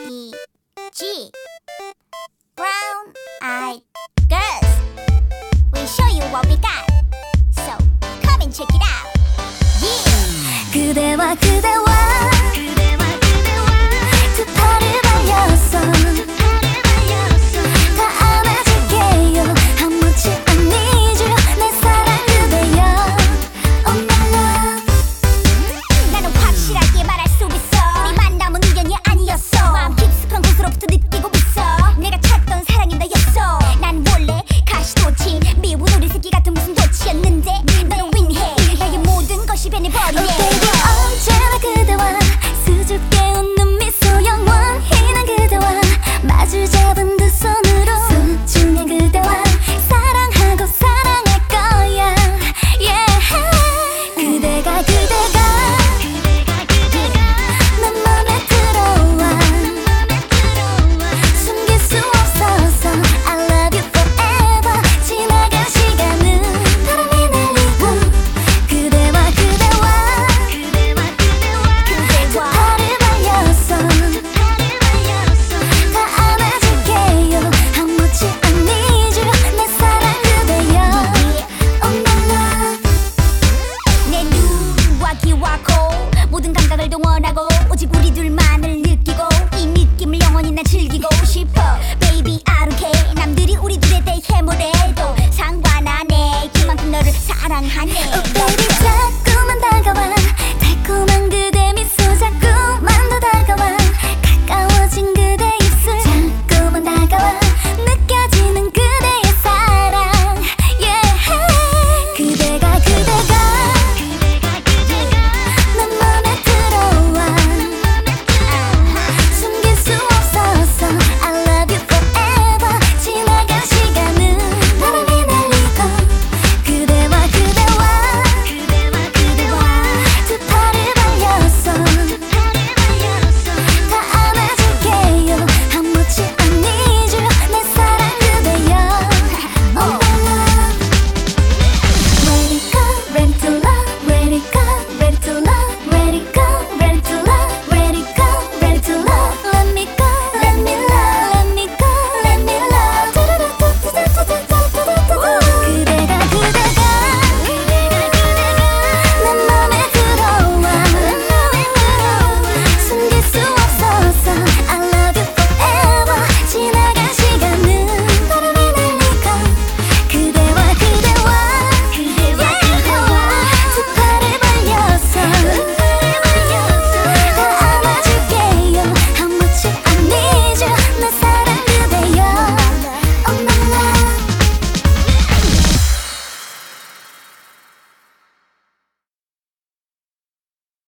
E G Brown Eyed Girls. We show you what we got. So come and check it out. Yeah. God, Lord.